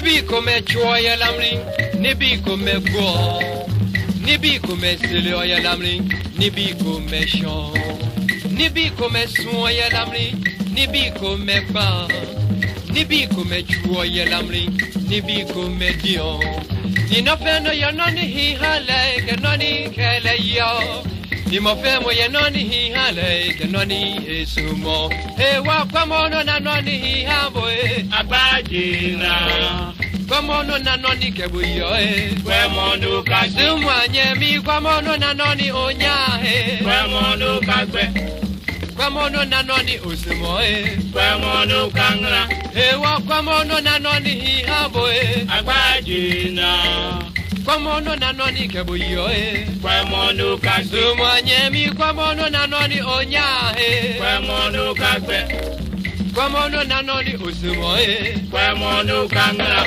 kome choya lamri nibi kome go nibi kome silioya lamri nibi kome shon nibi kome suoya lamri nibi kome ba nibi kome chuoya lamri nibi kome dio. Ni no fe no yo no ni hi hale ke no ni kele yo ni mo fe mo ye no ni hi hale ke no ni esumo e wa kwa mo no na no hi ha agbajina. Gwamọnụ na nọni kebu yọ e. Gwamọnụ ka gbe. Zumu anye mi gwamọnụ na nọni onya e. Gwamọnụ ka gbe. Gwamọnụ na nọni osimọ e. Gwamọnụ ka nra. Ewa gwamọnụ na nọni ihabọ e. Agbajina. Gwamọnụ na nọni kebu yọ e. Gwamọnụ ka gbe. Zumu anye mi gwamọnụ na nọni onya e. Gwamọnụ ka gbe. Kwemono nanoli usumoi Kwemono kanga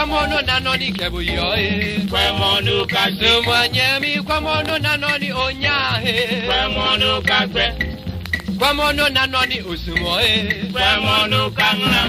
kwamono nanoni kebuyoe kwemonu kagbe sumanyemi kwamono nanoni onyahe. Kwemonu kagbe kwamono nanoni osumoe kwemonu kangna